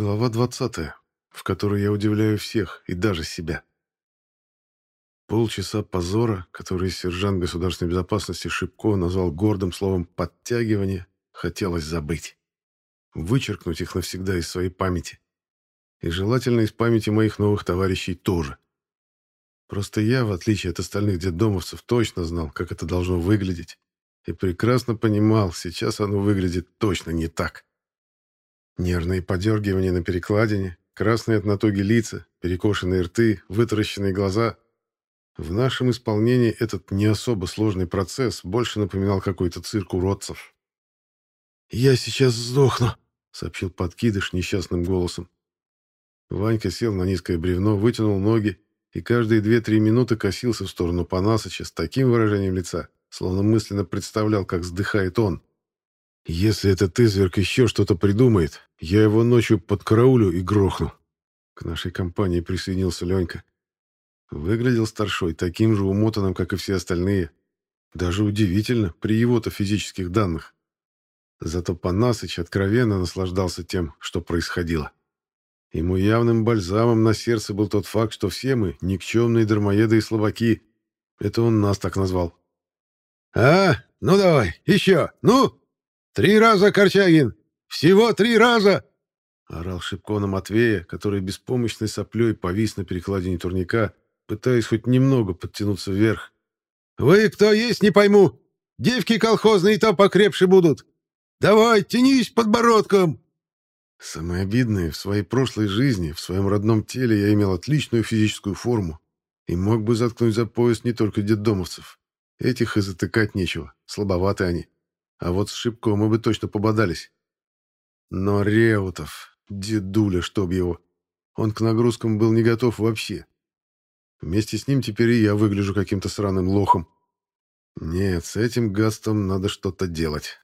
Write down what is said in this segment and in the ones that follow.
Глава 20, в которой я удивляю всех и даже себя. Полчаса позора, который сержант государственной безопасности Шипко назвал гордым словом «подтягивание», хотелось забыть. Вычеркнуть их навсегда из своей памяти. И желательно из памяти моих новых товарищей тоже. Просто я, в отличие от остальных детдомовцев, точно знал, как это должно выглядеть. И прекрасно понимал, сейчас оно выглядит точно не так. Нервные подергивания на перекладине, красные от натуги лица, перекошенные рты, вытаращенные глаза — в нашем исполнении этот не особо сложный процесс больше напоминал какой-то цирк уродцев. «Я сейчас сдохну», — сообщил подкидыш несчастным голосом. Ванька сел на низкое бревно, вытянул ноги и каждые две-три минуты косился в сторону Панасыча с таким выражением лица, словно мысленно представлял, как вздыхает он. «Если этот изверг еще что-то придумает, я его ночью подкараулю и грохну». К нашей компании присоединился Ленька. Выглядел старшой таким же умотанным, как и все остальные. Даже удивительно, при его-то физических данных. Зато Панасыч откровенно наслаждался тем, что происходило. Ему явным бальзамом на сердце был тот факт, что все мы — никчемные дармоеды и слабаки. Это он нас так назвал. «А, ну давай, еще, ну! Три раза, Корчагин! Всего три раза!» Орал Шипко на Матвея, который беспомощной соплей повис на перекладине турника, пытаясь хоть немного подтянуться вверх. «Вы кто есть, не пойму. Девки колхозные там покрепше будут. Давай, тянись подбородком!» Самое обидное, в своей прошлой жизни, в своем родном теле я имел отличную физическую форму и мог бы заткнуть за пояс не только детдомовцев. Этих и затыкать нечего, слабоваты они. А вот с Шибко мы бы точно пободались. Но Реутов, дедуля, чтоб его, он к нагрузкам был не готов вообще. Вместе с ним теперь и я выгляжу каким-то сраным лохом. Нет, с этим Гастом надо что-то делать.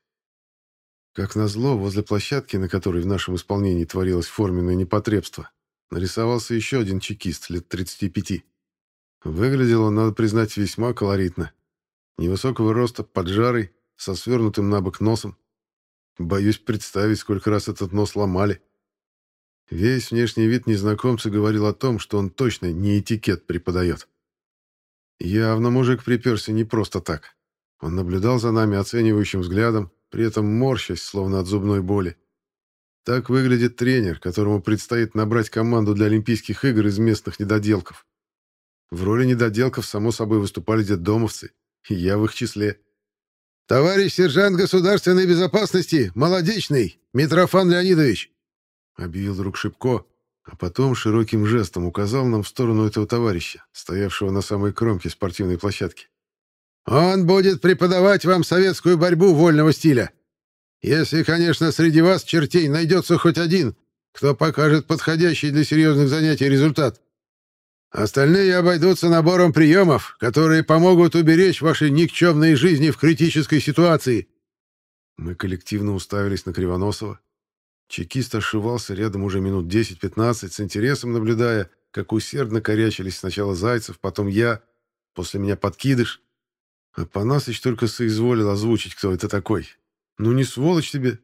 Как назло, возле площадки, на которой в нашем исполнении творилось форменное непотребство, нарисовался еще один чекист лет 35. Выглядел он, надо признать, весьма колоритно. Невысокого роста, поджарый, со свернутым на бок носом. Боюсь представить, сколько раз этот нос ломали. Весь внешний вид незнакомца говорил о том, что он точно не этикет преподает. Явно мужик приперся не просто так. Он наблюдал за нами оценивающим взглядом, при этом морщась, словно от зубной боли. Так выглядит тренер, которому предстоит набрать команду для Олимпийских игр из местных недоделков. В роли недоделков, само собой, выступали детдомовцы, и я в их числе. «Товарищ сержант государственной безопасности, молодечный, Митрофан Леонидович!» — объявил друг Шипко, а потом широким жестом указал нам в сторону этого товарища, стоявшего на самой кромке спортивной площадки. «Он будет преподавать вам советскую борьбу вольного стиля. Если, конечно, среди вас, чертей, найдется хоть один, кто покажет подходящий для серьезных занятий результат. Остальные обойдутся набором приемов, которые помогут уберечь ваши никчемные жизни в критической ситуации». Мы коллективно уставились на Кривоносова, Чекист ошивался рядом уже минут 10-15, с интересом наблюдая, как усердно корячились сначала Зайцев, потом я, после меня подкидыш. А Панасыч только соизволил озвучить, кто это такой. «Ну не сволочь тебе!»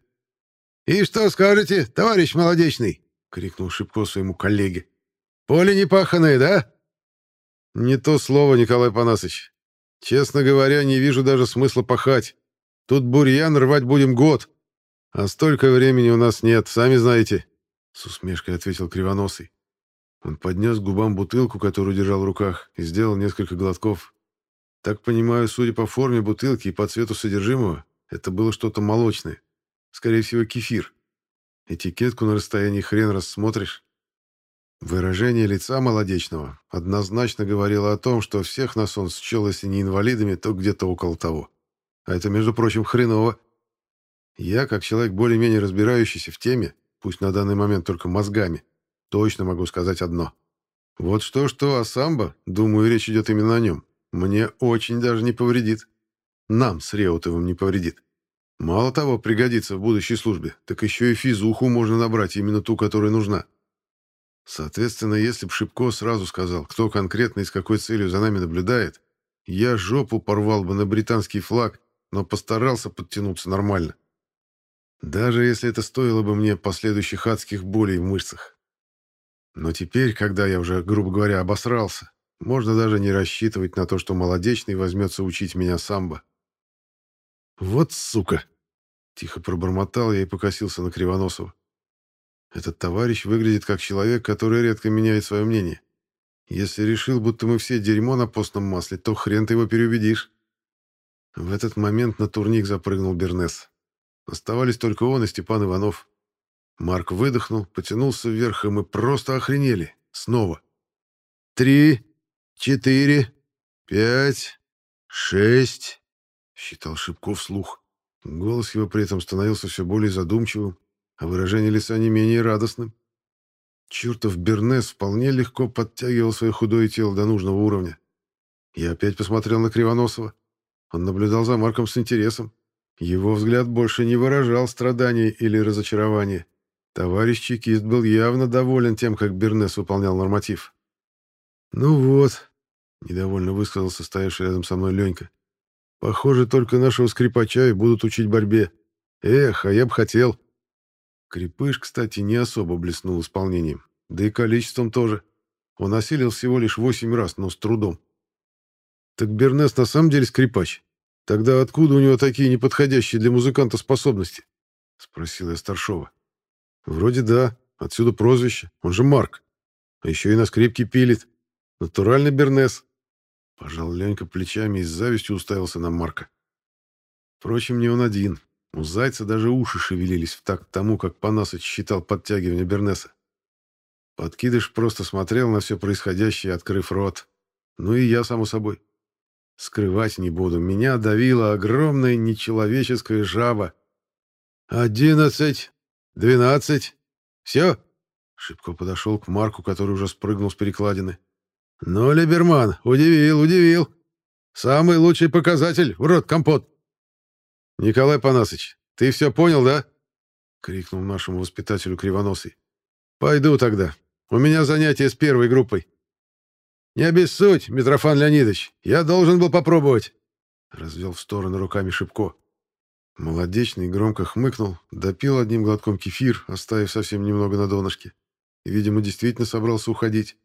«И что скажете, товарищ молодечный?» — крикнул Шипко своему коллеге. «Поле не паханое, да?» «Не то слово, Николай Панасыч. Честно говоря, не вижу даже смысла пахать. Тут бурьян рвать будем год. «А столько времени у нас нет, сами знаете», — с усмешкой ответил Кривоносый. Он поднес к губам бутылку, которую держал в руках, и сделал несколько глотков. Так понимаю, судя по форме бутылки и по цвету содержимого, это было что-то молочное. Скорее всего, кефир. Этикетку на расстоянии хрен рассмотришь. Выражение лица молодечного однозначно говорило о том, что всех нас он счел, если не инвалидами, то где-то около того. А это, между прочим, хреново. Я, как человек более-менее разбирающийся в теме, пусть на данный момент только мозгами, точно могу сказать одно. Вот что-что, а самбо, думаю, речь идет именно о нем, мне очень даже не повредит. Нам с Реутовым не повредит. Мало того, пригодится в будущей службе, так еще и физуху можно набрать, именно ту, которая нужна. Соответственно, если б Шипко сразу сказал, кто конкретно и с какой целью за нами наблюдает, я жопу порвал бы на британский флаг, но постарался подтянуться нормально. Даже если это стоило бы мне последующих адских болей в мышцах. Но теперь, когда я уже, грубо говоря, обосрался, можно даже не рассчитывать на то, что молодечный возьмется учить меня самбо. «Вот сука!» — тихо пробормотал я и покосился на Кривоносова. Этот товарищ выглядит как человек, который редко меняет свое мнение. Если решил, будто мы все дерьмо на постном масле, то хрен ты его переубедишь. В этот момент на турник запрыгнул Бернес. Оставались только он и Степан Иванов. Марк выдохнул, потянулся вверх, и мы просто охренели. Снова. «Три, четыре, пять, шесть», — считал Шибков вслух. Голос его при этом становился все более задумчивым, а выражение лица не менее радостным. Чертов Бернес вполне легко подтягивал свое худое тело до нужного уровня. Я опять посмотрел на Кривоносова. Он наблюдал за Марком с интересом. Его взгляд больше не выражал страдания или разочарования. Товарищ чекист был явно доволен тем, как Бернес выполнял норматив. «Ну вот», — недовольно высказался стоявший рядом со мной Ленька. «Похоже, только нашего скрипача и будут учить борьбе. Эх, а я бы хотел». Крепыш, кстати, не особо блеснул исполнением, да и количеством тоже. Он осилил всего лишь восемь раз, но с трудом. Так Бернес на самом деле скрипач? Тогда откуда у него такие неподходящие для музыканта способности? Спросил я старшова. Вроде да, отсюда прозвище, он же Марк. А еще и на скрипке пилит. Натуральный Бернес. Пожал Ленька плечами и с завистью уставился на Марка. Впрочем, не он один. У Зайца даже уши шевелились в такт тому, как Панасыч считал подтягивание Бернеса. Подкидыш просто смотрел на все происходящее, открыв рот. Ну и я, само собой. Скрывать не буду. Меня давила огромная нечеловеческая жаба. «Одиннадцать! Двенадцать! Все!» Шибко подошел к Марку, который уже спрыгнул с перекладины. «Ну, Либерман, удивил, удивил. Самый лучший показатель, в рот компот!» «Николай Панасыч, ты все понял, да?» — крикнул нашему воспитателю Кривоносый. «Пойду тогда. У меня занятие с первой группой». «Не обессудь, Митрофан Леонидович, я должен был попробовать», — развел в сторону руками Шибко. Молодечный громко хмыкнул, допил одним глотком кефир, оставив совсем немного на донышке, и, видимо, действительно собрался уходить.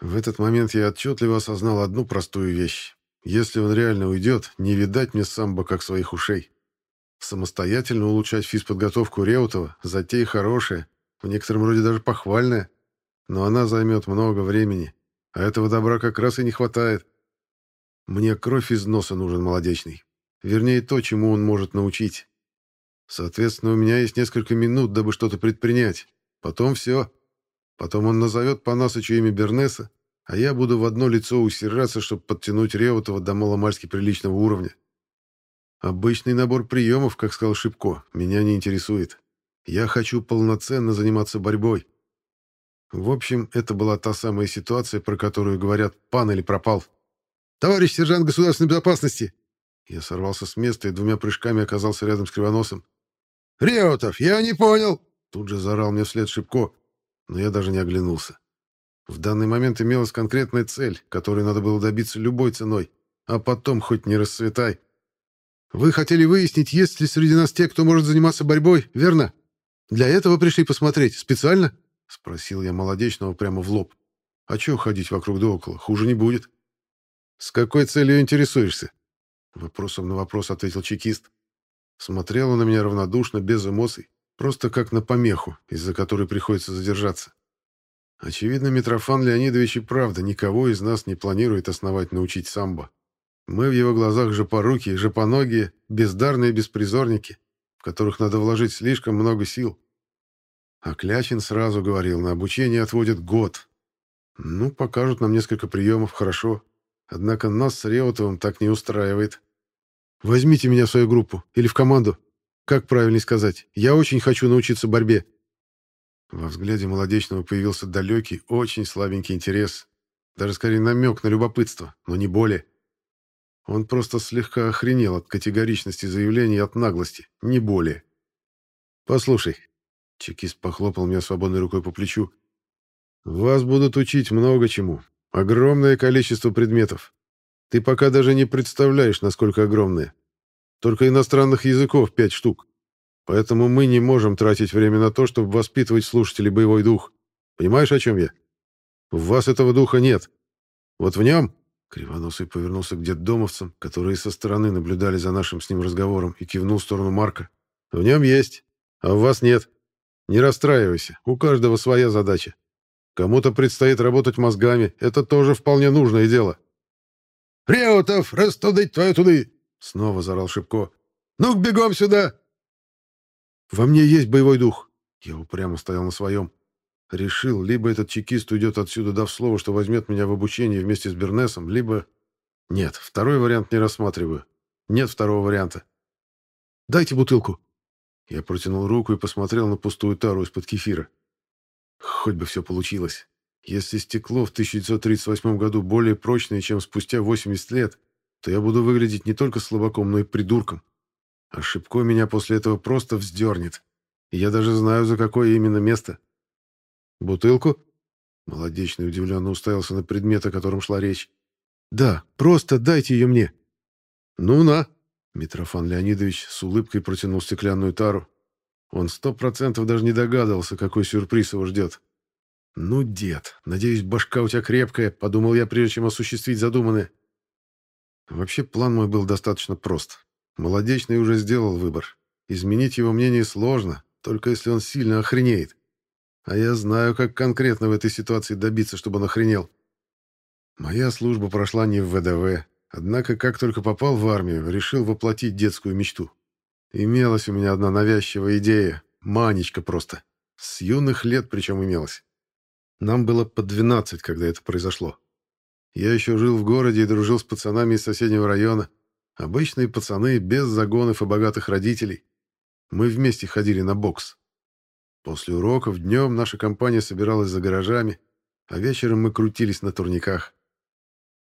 В этот момент я отчетливо осознал одну простую вещь. Если он реально уйдет, не видать мне самбо как своих ушей. Самостоятельно улучшать физподготовку Реутова – затея хорошая, в некотором роде даже похвальная. Но она займет много времени, а этого добра как раз и не хватает. Мне кровь из носа нужен молодечный. Вернее, то, чему он может научить. Соответственно, у меня есть несколько минут, дабы что-то предпринять. Потом все. Потом он назовет по Насычу имя Бернеса, а я буду в одно лицо усираться, чтобы подтянуть Реутова до маломальски приличного уровня. Обычный набор приемов, как сказал Шипко, меня не интересует. Я хочу полноценно заниматься борьбой. В общем, это была та самая ситуация, про которую говорят «пан или пропал». «Товарищ сержант государственной безопасности!» Я сорвался с места и двумя прыжками оказался рядом с Кривоносом. «Реутов, я не понял!» Тут же заорал мне вслед Шипко, но я даже не оглянулся. В данный момент имелась конкретная цель, которой надо было добиться любой ценой, а потом хоть не расцветай. Вы хотели выяснить, есть ли среди нас те, кто может заниматься борьбой, верно? Для этого пришли посмотреть, специально? Спросил я молодечного прямо в лоб. А чего ходить вокруг да около, хуже не будет. С какой целью интересуешься? Вопросом на вопрос ответил чекист. Смотрел он на меня равнодушно, без эмоций, просто как на помеху, из-за которой приходится задержаться. Очевидно, Митрофан Леонидович и правда никого из нас не планирует основать научить самбо. Мы в его глазах жопоруки, жопоногие, бездарные беспризорники, в которых надо вложить слишком много сил. А Клячин сразу говорил, на обучение отводит год. Ну, покажут нам несколько приемов, хорошо. Однако нас с Реутовым так не устраивает. Возьмите меня в свою группу или в команду. Как правильно сказать? Я очень хочу научиться борьбе. Во взгляде молодечного появился далекий, очень слабенький интерес. Даже скорее намек на любопытство, но не более. Он просто слегка охренел от категоричности заявлений и от наглости, не более. «Послушай», — чекист похлопал меня свободной рукой по плечу, «вас будут учить много чему. Огромное количество предметов. Ты пока даже не представляешь, насколько огромное. Только иностранных языков пять штук. Поэтому мы не можем тратить время на то, чтобы воспитывать слушателей боевой дух. Понимаешь, о чем я? В вас этого духа нет. Вот в нем...» Кривоносый повернулся к детдомовцам, которые со стороны наблюдали за нашим с ним разговором, и кивнул в сторону Марка. «В нем есть, а в вас нет. Не расстраивайся, у каждого своя задача. Кому-то предстоит работать мозгами, это тоже вполне нужное дело». «Реутов, растудыть твою туды!» — снова заорал Шипко. «Ну-ка, бегом сюда!» «Во мне есть боевой дух!» Я упрямо стоял на своем. Решил, либо этот чекист уйдет отсюда, дав слово, что возьмет меня в обучение вместе с Бернесом, либо... Нет, второй вариант не рассматриваю. Нет второго варианта. «Дайте бутылку!» Я протянул руку и посмотрел на пустую тару из-под кефира. Хоть бы все получилось. Если стекло в 1938 году более прочное, чем спустя 80 лет, то я буду выглядеть не только слабаком, но и придурком. А Шибко меня после этого просто вздернет. Я даже знаю, за какое именно место. «Бутылку?» Молодечный удивленно уставился на предмет, о котором шла речь. «Да, просто дайте ее мне». «Ну на!» Митрофан Леонидович с улыбкой протянул стеклянную тару. Он сто процентов даже не догадывался, какой сюрприз его ждет. «Ну, дед, надеюсь, башка у тебя крепкая», — подумал я, прежде чем осуществить задуманное. Вообще, план мой был достаточно прост. Молодечный уже сделал выбор. Изменить его мнение сложно, только если он сильно охренеет. А я знаю, как конкретно в этой ситуации добиться, чтобы он охренел. Моя служба прошла не в ВДВ, однако, как только попал в армию, решил воплотить детскую мечту. Имелась у меня одна навязчивая идея, манечка просто. С юных лет причем имелась. Нам было по 12, когда это произошло. Я еще жил в городе и дружил с пацанами из соседнего района. Обычные пацаны, без загонов и богатых родителей. Мы вместе ходили на бокс. После уроков днем наша компания собиралась за гаражами, а вечером мы крутились на турниках.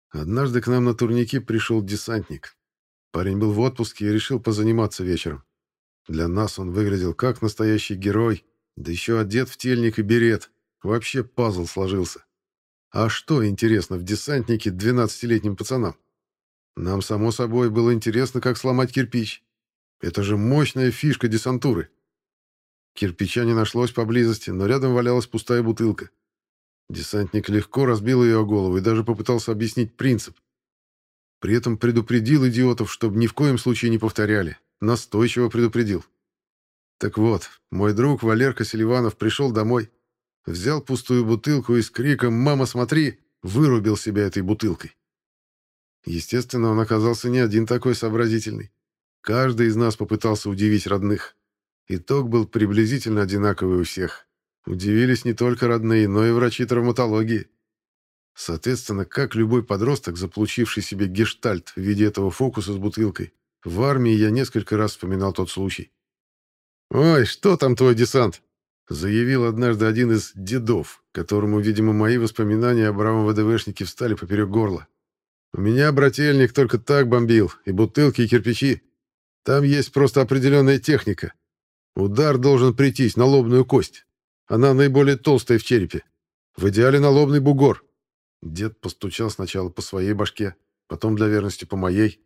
Однажды к нам на турники пришел десантник. Парень был в отпуске и решил позаниматься вечером. Для нас он выглядел как настоящий герой, да еще одет в тельник и берет. Вообще пазл сложился. А что интересно в десантнике 12-летним пацанам? Нам, само собой, было интересно, как сломать кирпич. Это же мощная фишка десантуры. Кирпича не нашлось поблизости, но рядом валялась пустая бутылка. Десантник легко разбил ее о голову и даже попытался объяснить принцип. При этом предупредил идиотов, чтобы ни в коем случае не повторяли. Настойчиво предупредил. Так вот, мой друг Валерка Селиванов пришел домой, взял пустую бутылку и с криком «Мама, смотри!» вырубил себя этой бутылкой. Естественно, он оказался не один такой сообразительный. Каждый из нас попытался удивить родных. Итог был приблизительно одинаковый у всех. Удивились не только родные, но и врачи травматологии. Соответственно, как любой подросток, заполучивший себе гештальт в виде этого фокуса с бутылкой, в армии я несколько раз вспоминал тот случай. «Ой, что там твой десант?» заявил однажды один из дедов, которому, видимо, мои воспоминания о бравом ВДВшнике встали поперек горла. «У меня брательник только так бомбил, и бутылки, и кирпичи. Там есть просто определенная техника. Удар должен прийтись на лобную кость. Она наиболее толстая в черепе. В идеале на лобный бугор. Дед постучал сначала по своей башке, потом для верности по моей.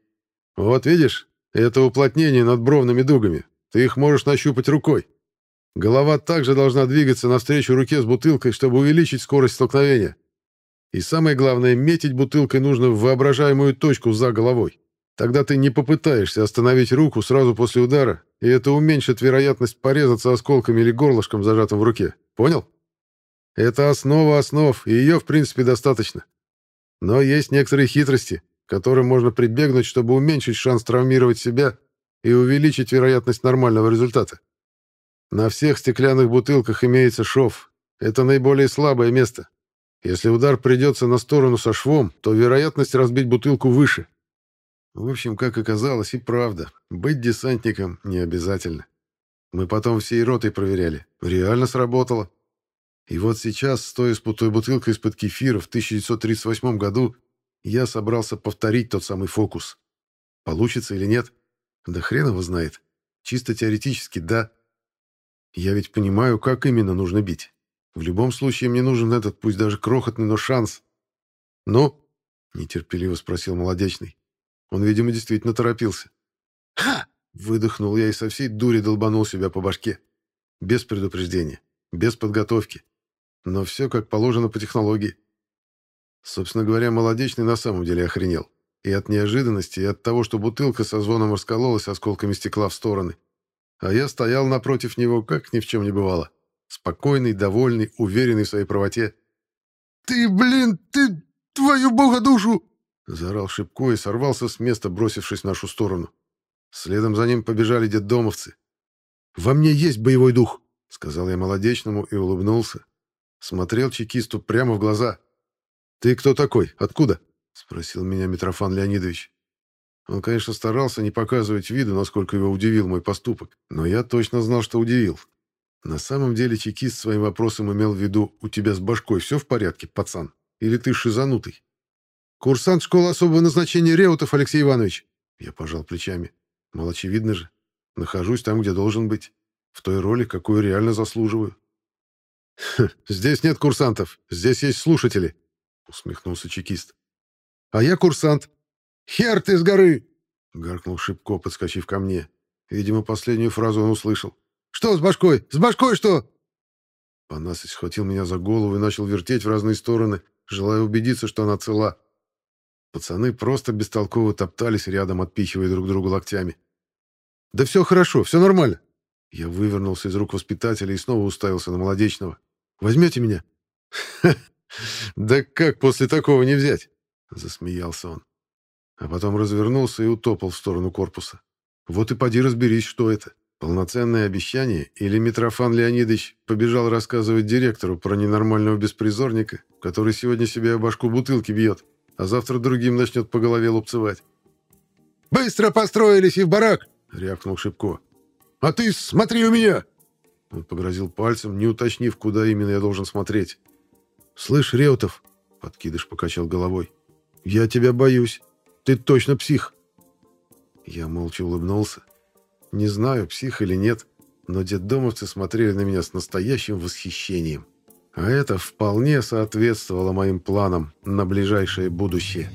Вот видишь, это уплотнение над бровными дугами. Ты их можешь нащупать рукой. Голова также должна двигаться навстречу руке с бутылкой, чтобы увеличить скорость столкновения. И самое главное, метить бутылкой нужно в воображаемую точку за головой. Тогда ты не попытаешься остановить руку сразу после удара, и это уменьшит вероятность порезаться осколками или горлышком, зажатым в руке. Понял? Это основа основ, и ее, в принципе, достаточно. Но есть некоторые хитрости, которым можно прибегнуть, чтобы уменьшить шанс травмировать себя и увеличить вероятность нормального результата. На всех стеклянных бутылках имеется шов. Это наиболее слабое место. Если удар придется на сторону со швом, то вероятность разбить бутылку выше. В общем, как оказалось, и правда, быть десантником не обязательно. Мы потом всей ротой проверяли. Реально сработало. И вот сейчас, стоя с путой бутылкой из-под кефира в 1938 году, я собрался повторить тот самый фокус. Получится или нет? Да хрен его знает. Чисто теоретически, да. Я ведь понимаю, как именно нужно бить. В любом случае мне нужен этот, пусть даже крохотный, но шанс. «Ну?» — нетерпеливо спросил Молодечный. Он, видимо, действительно торопился. «Ха! Выдохнул я и со всей дури долбанул себя по башке. Без предупреждения, без подготовки. Но все как положено по технологии. Собственно говоря, молодечный на самом деле охренел. И от неожиданности, и от того, что бутылка со звоном раскололась осколками стекла в стороны. А я стоял напротив него, как ни в чем не бывало. Спокойный, довольный, уверенный в своей правоте. «Ты, блин, ты, твою бога душу!» Заорал Шипко и сорвался с места, бросившись в нашу сторону. Следом за ним побежали детдомовцы. «Во мне есть боевой дух», — сказал я молодечному и улыбнулся. Смотрел чекисту прямо в глаза. «Ты кто такой? Откуда?» — спросил меня Митрофан Леонидович. Он, конечно, старался не показывать виду, насколько его удивил мой поступок, но я точно знал, что удивил. На самом деле чекист своим вопросом имел в виду «У тебя с башкой все в порядке, пацан? Или ты шизанутый?» «Курсант школы особого назначения Реутов Алексей Иванович». Я пожал плечами. Мол, очевидно же. Нахожусь там, где должен быть. В той роли, какую реально заслуживаю. «Здесь нет курсантов. Здесь есть слушатели», — усмехнулся чекист. А я курсант. Хер ты с горы! Гаркнул Шипко, подскочив ко мне. Видимо, последнюю фразу он услышал. Что с башкой? С башкой что? Панасый схватил меня за голову и начал вертеть в разные стороны, желая убедиться, что она цела. Пацаны просто бестолково топтались рядом, отпихивая друг друга локтями. «Да все хорошо, все нормально». Я вывернулся из рук воспитателя и снова уставился на молодечного. «Возьмете меня?» «Да как после такого не взять?» Засмеялся он. А потом развернулся и утопал в сторону корпуса. Вот и поди разберись, что это. Полноценное обещание или Митрофан Леонидович побежал рассказывать директору про ненормального беспризорника, который сегодня себе о башку бутылки бьет, а завтра другим начнет по голове лупцевать. «Быстро построились и в барак!» — рявкнул Шипко. «А ты смотри у меня!» Он погрозил пальцем, не уточнив, куда именно я должен смотреть. «Слышь, Реутов!» — подкидыш покачал головой. «Я тебя боюсь. Ты точно псих». Я молча улыбнулся. Не знаю, псих или нет, но детдомовцы смотрели на меня с настоящим восхищением. А это вполне соответствовало моим планам на ближайшее будущее.